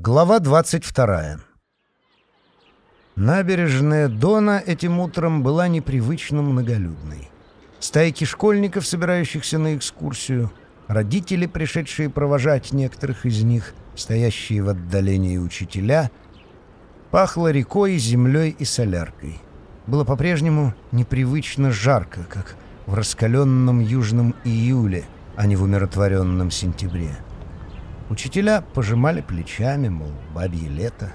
Глава 22. Набережная Дона этим утром была непривычно многолюдной. Стайки школьников, собирающихся на экскурсию, родители, пришедшие провожать некоторых из них, стоящие в отдалении учителя, пахло рекой, землей и соляркой. Было по-прежнему непривычно жарко, как в раскаленном южном июле, а не в умиротворенном сентябре. Учителя пожимали плечами, мол, бабье лето.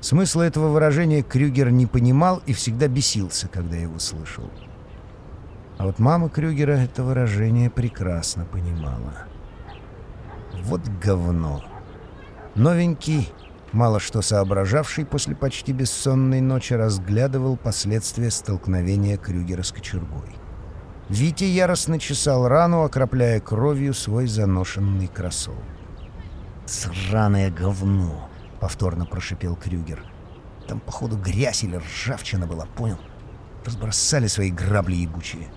Смысла этого выражения Крюгер не понимал и всегда бесился, когда его слышал. А вот мама Крюгера это выражение прекрасно понимала. Вот говно. Новенький, мало что соображавший после почти бессонной ночи, разглядывал последствия столкновения Крюгера с кочергой. Витя яростно чесал рану, окропляя кровью свой заношенный кроссовок. «Сраное говно!» — повторно прошипел Крюгер. «Там, походу, грязь или ржавчина была, понял? Разбросали свои грабли ебучие».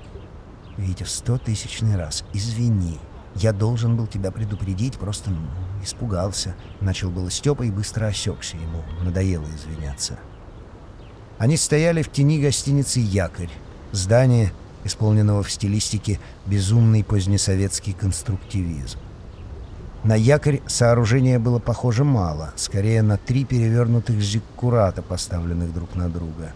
«Витя, в сто тысячный раз, извини. Я должен был тебя предупредить, просто ну, испугался». Начал было Степа и быстро осекся. Ему надоело извиняться. Они стояли в тени гостиницы «Якорь». Здание, исполненного в стилистике «безумный позднесоветский конструктивизм». На якорь сооружение было похоже мало, скорее на три перевернутых зиккурата, поставленных друг на друга.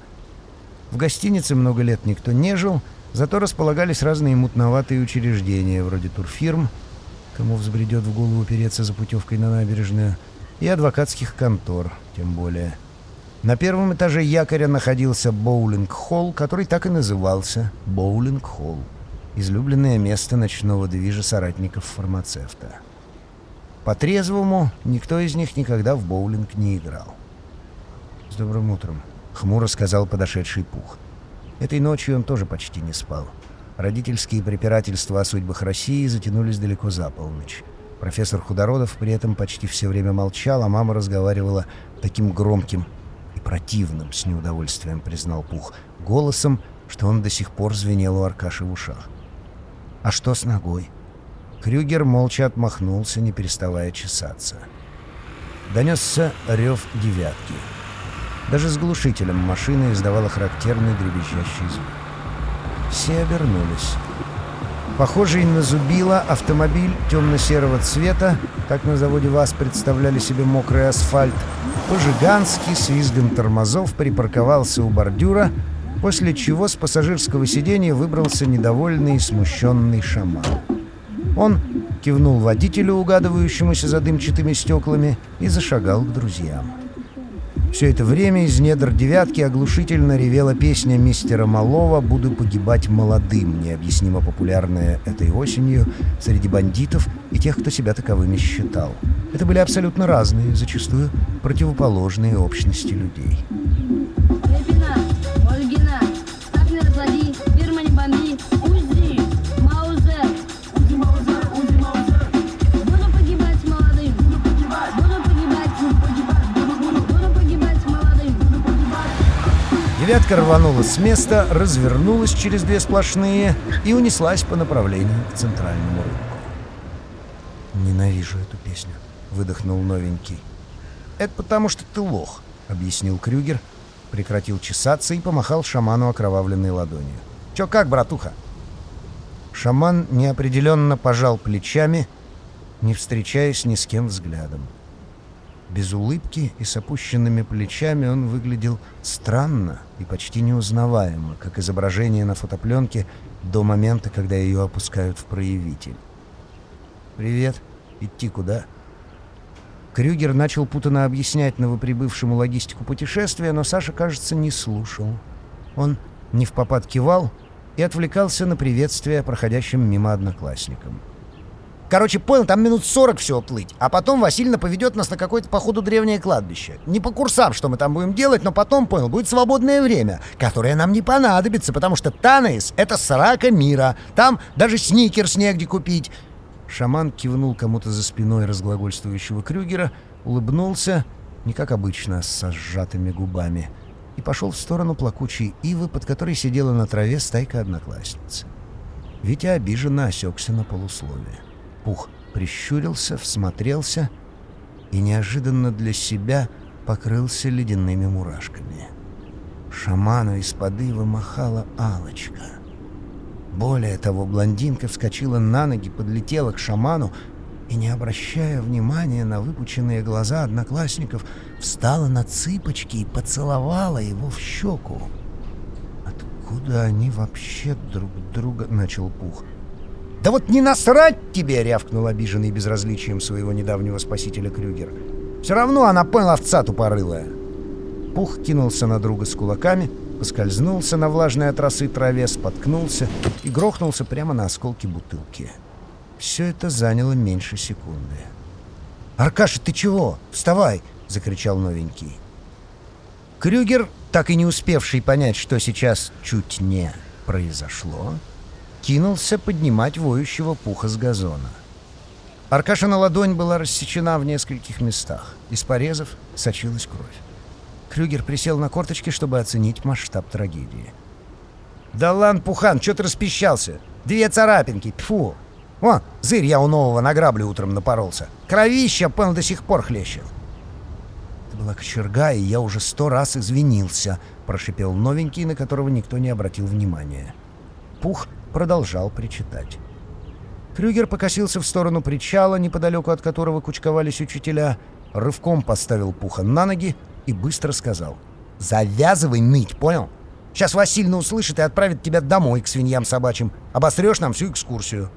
В гостинице много лет никто не жил, зато располагались разные мутноватые учреждения, вроде турфирм, кому взбредет в голову переться за путевкой на набережную, и адвокатских контор, тем более. На первом этаже якоря находился боулинг-холл, который так и назывался «Боулинг-холл», излюбленное место ночного движа соратников фармацевта. По-трезвому никто из них никогда в боулинг не играл. «С добрым утром», — хмуро сказал подошедший Пух. Этой ночью он тоже почти не спал. Родительские препирательства о судьбах России затянулись далеко за полночь. Профессор Худородов при этом почти все время молчал, а мама разговаривала таким громким и противным, с неудовольствием признал Пух, голосом, что он до сих пор звенел у Аркаши в ушах. «А что с ногой?» Крюгер молча отмахнулся, не переставая чесаться. Донесся рев девятки. Даже с глушителем машина издавала характерный дребезжащий звук. Все обернулись. Похожий на зубило автомобиль темно-серого цвета, как на заводе ВАЗ представляли себе мокрый асфальт, по-жигански с визгом тормозов припарковался у бордюра, после чего с пассажирского сиденья выбрался недовольный и смущенный шаман. Он кивнул водителю, угадывающемуся за дымчатыми стеклами, и зашагал к друзьям. Все это время из недр «девятки» оглушительно ревела песня мистера Малова «Буду погибать молодым», необъяснимо популярная этой осенью среди бандитов и тех, кто себя таковыми считал. Это были абсолютно разные, зачастую противоположные общности людей. Девятка рванула с места, развернулась через две сплошные и унеслась по направлению к центральному рынку. «Ненавижу эту песню», — выдохнул новенький. «Это потому, что ты лох», — объяснил Крюгер, прекратил чесаться и помахал шаману окровавленной ладонью. «Чё как, братуха?» Шаман неопределенно пожал плечами, не встречаясь ни с кем взглядом. Без улыбки и с опущенными плечами он выглядел странно и почти неузнаваемо, как изображение на фотопленке до момента, когда ее опускают в проявитель. «Привет. Идти куда?» Крюгер начал путанно объяснять новоприбывшему логистику путешествия, но Саша, кажется, не слушал. Он не в попад кивал и отвлекался на приветствие проходящим мимо одноклассникам. Короче, понял, там минут сорок все плыть, а потом Васильевна поведет нас на какое-то, походу, древнее кладбище. Не по курсам, что мы там будем делать, но потом, понял, будет свободное время, которое нам не понадобится, потому что Танаис — это срака мира. Там даже сникерс негде купить. Шаман кивнул кому-то за спиной разглагольствующего Крюгера, улыбнулся, не как обычно, с сжатыми губами, и пошел в сторону плакучей ивы, под которой сидела на траве стайка одноклассницы. Витя обиженно осекся на полусловие. Пух прищурился, всмотрелся и неожиданно для себя покрылся ледяными мурашками. Шаману из-под ивы махала алочка Более того, блондинка вскочила на ноги, подлетела к шаману и, не обращая внимания на выпученные глаза одноклассников, встала на цыпочки и поцеловала его в щеку. «Откуда они вообще друг друга?» — начал Пух. «Да вот не насрать тебе!» — рявкнул обиженный безразличием своего недавнего спасителя Крюгер. «Все равно она поняла овца тупорылая!» Пух кинулся на друга с кулаками, поскользнулся на влажной от траве, споткнулся и грохнулся прямо на осколки бутылки. Все это заняло меньше секунды. «Аркаша, ты чего? Вставай!» — закричал новенький. Крюгер, так и не успевший понять, что сейчас чуть не произошло, кинулся поднимать воющего пуха с газона. Аркашина ладонь была рассечена в нескольких местах. Из порезов сочилась кровь. Крюгер присел на корточки, чтобы оценить масштаб трагедии. «Да лан, Пухан, что ты распищался? Две царапинки, тьфу! О, зырь я у нового на грабли утром напоролся. Кровища, понял, до сих пор хлещет». «Это была кочерга, и я уже сто раз извинился», — прошипел новенький, на которого никто не обратил внимания. Пух продолжал причитать. Крюгер покосился в сторону причала, неподалеку от которого кучковались учителя, рывком поставил Пуха на ноги и быстро сказал. «Завязывай ныть, понял? Сейчас Васильна услышит и отправит тебя домой к свиньям собачьим. Обострешь нам всю экскурсию».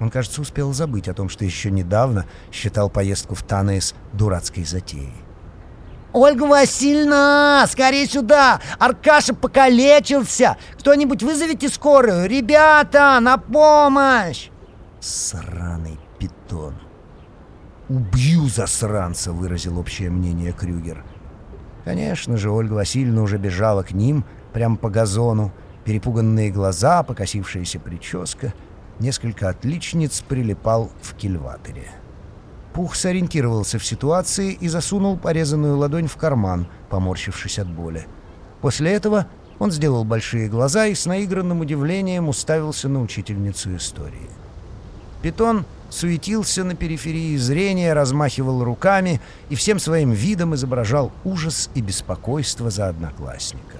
Он, кажется, успел забыть о том, что еще недавно считал поездку в Танес дурацкой затеей. «Ольга Васильевна, скорее сюда! Аркаша покалечился! Кто-нибудь вызовите скорую! Ребята, на помощь!» «Сраный питон!» «Убью засранца!» — выразил общее мнение Крюгер. Конечно же, Ольга Васильевна уже бежала к ним, прямо по газону. Перепуганные глаза, покосившаяся прическа. Несколько отличниц прилипал в кильваторе. Пух сориентировался в ситуации и засунул порезанную ладонь в карман, поморщившись от боли. После этого он сделал большие глаза и с наигранным удивлением уставился на учительницу истории. Питон суетился на периферии зрения, размахивал руками и всем своим видом изображал ужас и беспокойство за одноклассника.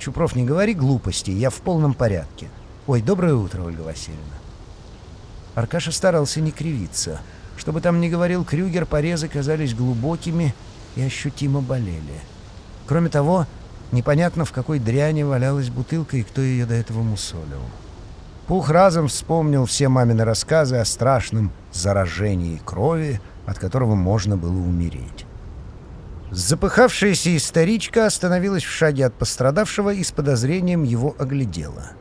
«Чупров, не говори глупостей, я в полном порядке. Ой, доброе утро, Ольга Васильевна». Аркаша старался не кривиться — что бы там ни говорил Крюгер, порезы казались глубокими и ощутимо болели. Кроме того, непонятно, в какой дряни валялась бутылка и кто ее до этого мусолил. Пух разом вспомнил все мамины рассказы о страшном заражении крови, от которого можно было умереть. Запыхавшаяся историчка остановилась в шаге от пострадавшего и с подозрением его оглядела —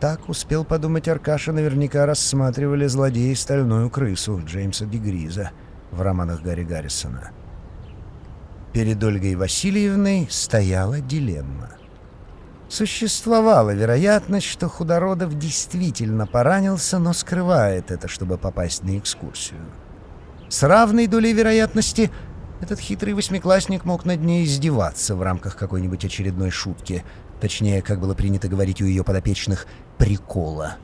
так успел подумать Аркаша, наверняка рассматривали злодеи «Стальную крысу» Джеймса Дегриза в романах Гарри Гаррисона. Перед Ольгой Васильевной стояла дилемма. Существовала вероятность, что Худородов действительно поранился, но скрывает это, чтобы попасть на экскурсию. С равной долей вероятности этот хитрый восьмиклассник мог над ней издеваться в рамках какой-нибудь очередной шутки, точнее, как было принято говорить у ее подопечных, прикола.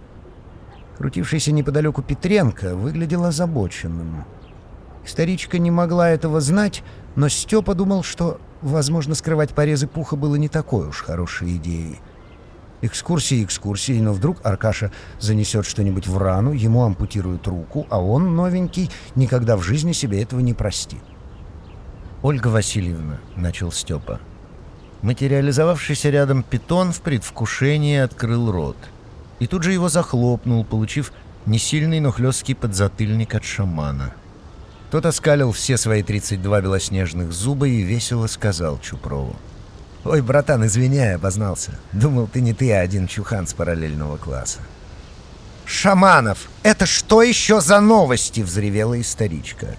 Крутившийся неподалеку Петренко выглядел озабоченным. Старичка не могла этого знать, но Степа думал, что, возможно, скрывать порезы пуха было не такой уж хорошей идеей. Экскурсии экскурсии, но вдруг Аркаша занесет что-нибудь в рану, ему ампутируют руку, а он, новенький, никогда в жизни себе этого не простит. «Ольга Васильевна», — начал Степа, — Материализовавшийся рядом питон в предвкушении открыл рот. И тут же его захлопнул, получив несильный, но хлесткий подзатыльник от шамана. Тот оскалил все свои 32 белоснежных зуба и весело сказал Чупрову. «Ой, братан, извиняй, обознался. Думал, ты не ты, а один чухан с параллельного класса». «Шаманов! Это что еще за новости?» — взревела историчка.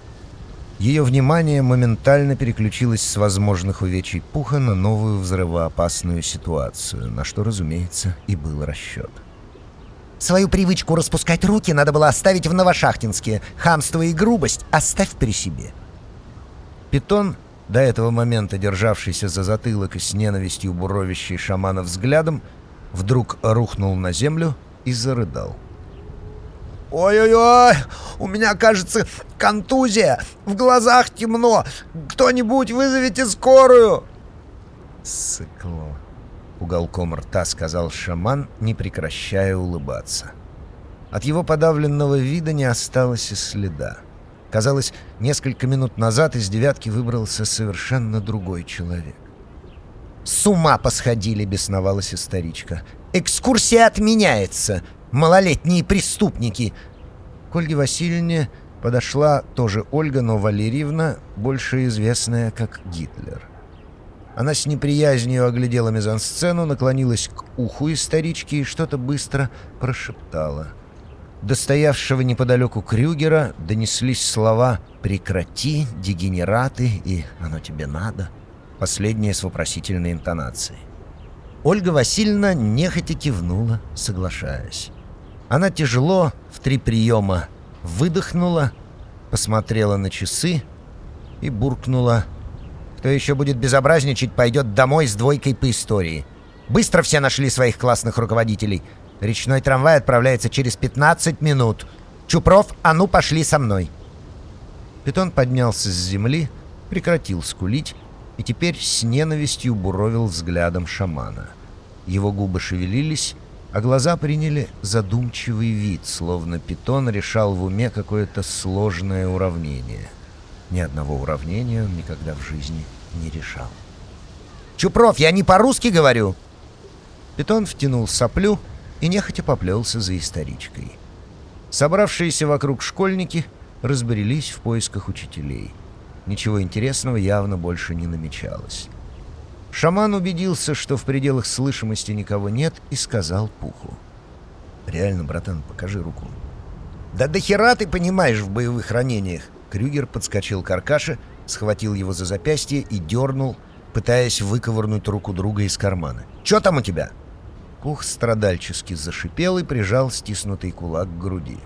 Ее внимание моментально переключилось с возможных увечий Пуха на новую взрывоопасную ситуацию, на что, разумеется, и был расчет. Свою привычку распускать руки надо было оставить в Новошахтинске. Хамство и грубость оставь при себе. Питон, до этого момента державшийся за затылок и с ненавистью буровящий шамана взглядом, вдруг рухнул на землю и зарыдал. Ой-ой-ой, у меня, кажется, контузия, в глазах темно. Кто-нибудь вызовите скорую. Сыкло. Уголком рта сказал шаман, не прекращая улыбаться. От его подавленного вида не осталось и следа. Казалось, несколько минут назад из девятки выбрался совершенно другой человек. «С ума посходили!» — бесновалась историчка. «Экскурсия отменяется! Малолетние преступники!» К Ольге Васильевне подошла тоже Ольга, но Валерьевна, больше известная как Гитлер. Она с неприязнью оглядела мизансцену, наклонилась к уху исторички и что-то быстро прошептала. До стоявшего неподалеку Крюгера донеслись слова «прекрати», «дегенераты» и «оно тебе надо», последнее с вопросительной интонацией. Ольга Васильевна нехотя кивнула, соглашаясь. Она тяжело, в три приема, выдохнула, посмотрела на часы и буркнула «Кто еще будет безобразничать, пойдет домой с двойкой по истории. Быстро все нашли своих классных руководителей». Речной трамвай отправляется через 15 минут. Чупров, а ну пошли со мной. Питон поднялся с земли, прекратил скулить и теперь с ненавистью буровил взглядом шамана. Его губы шевелились, а глаза приняли задумчивый вид, словно питон решал в уме какое-то сложное уравнение. Ни одного уравнения он никогда в жизни не решал. «Чупров, я не по-русски говорю!» Питон втянул соплю и нехотя поплелся за историчкой. Собравшиеся вокруг школьники разбрелись в поисках учителей. Ничего интересного явно больше не намечалось. Шаман убедился, что в пределах слышимости никого нет, и сказал Пуху. «Реально, братан, покажи руку». «Да до хера ты понимаешь в боевых ранениях!» Крюгер подскочил к Аркаше, схватил его за запястье и дернул, пытаясь выковырнуть руку друга из кармана. «Че там у тебя?» Пух страдальчески зашипел и прижал стиснутый кулак к груди.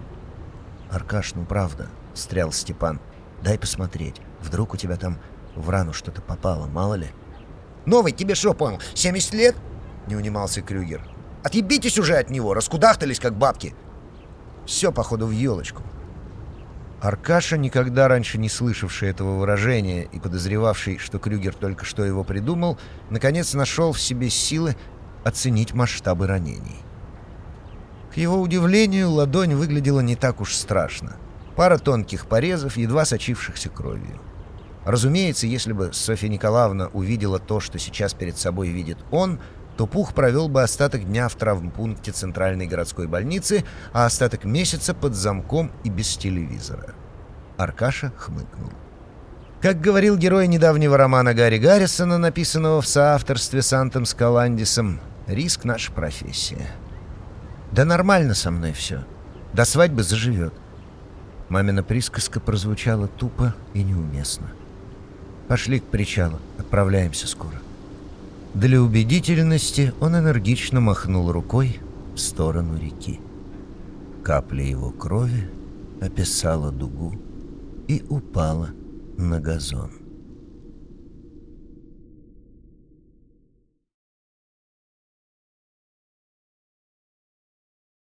«Аркаш, ну правда», — встрял Степан. «Дай посмотреть. Вдруг у тебя там в рану что-то попало, мало ли?» «Новый тебе что, понял, 70 лет?» — не унимался Крюгер. «Отъебитесь уже от него, раскудахтались, как бабки!» «Все, походу, в елочку». Аркаша, никогда раньше не слышавший этого выражения и подозревавший, что Крюгер только что его придумал, наконец нашел в себе силы оценить масштабы ранений. К его удивлению, ладонь выглядела не так уж страшно. Пара тонких порезов, едва сочившихся кровью. Разумеется, если бы Софья Николаевна увидела то, что сейчас перед собой видит он, то Пух провел бы остаток дня в травмпункте Центральной городской больницы, а остаток месяца под замком и без телевизора. Аркаша хмыкнул. Как говорил герой недавнего романа Гарри Гаррисона, написанного в соавторстве с Антом Скаландисом, Риск — наша профессия. Да нормально со мной все. До свадьбы заживет. Мамина присказка прозвучала тупо и неуместно. Пошли к причалу, отправляемся скоро. Для убедительности он энергично махнул рукой в сторону реки. Капля его крови описала дугу и упала на газон.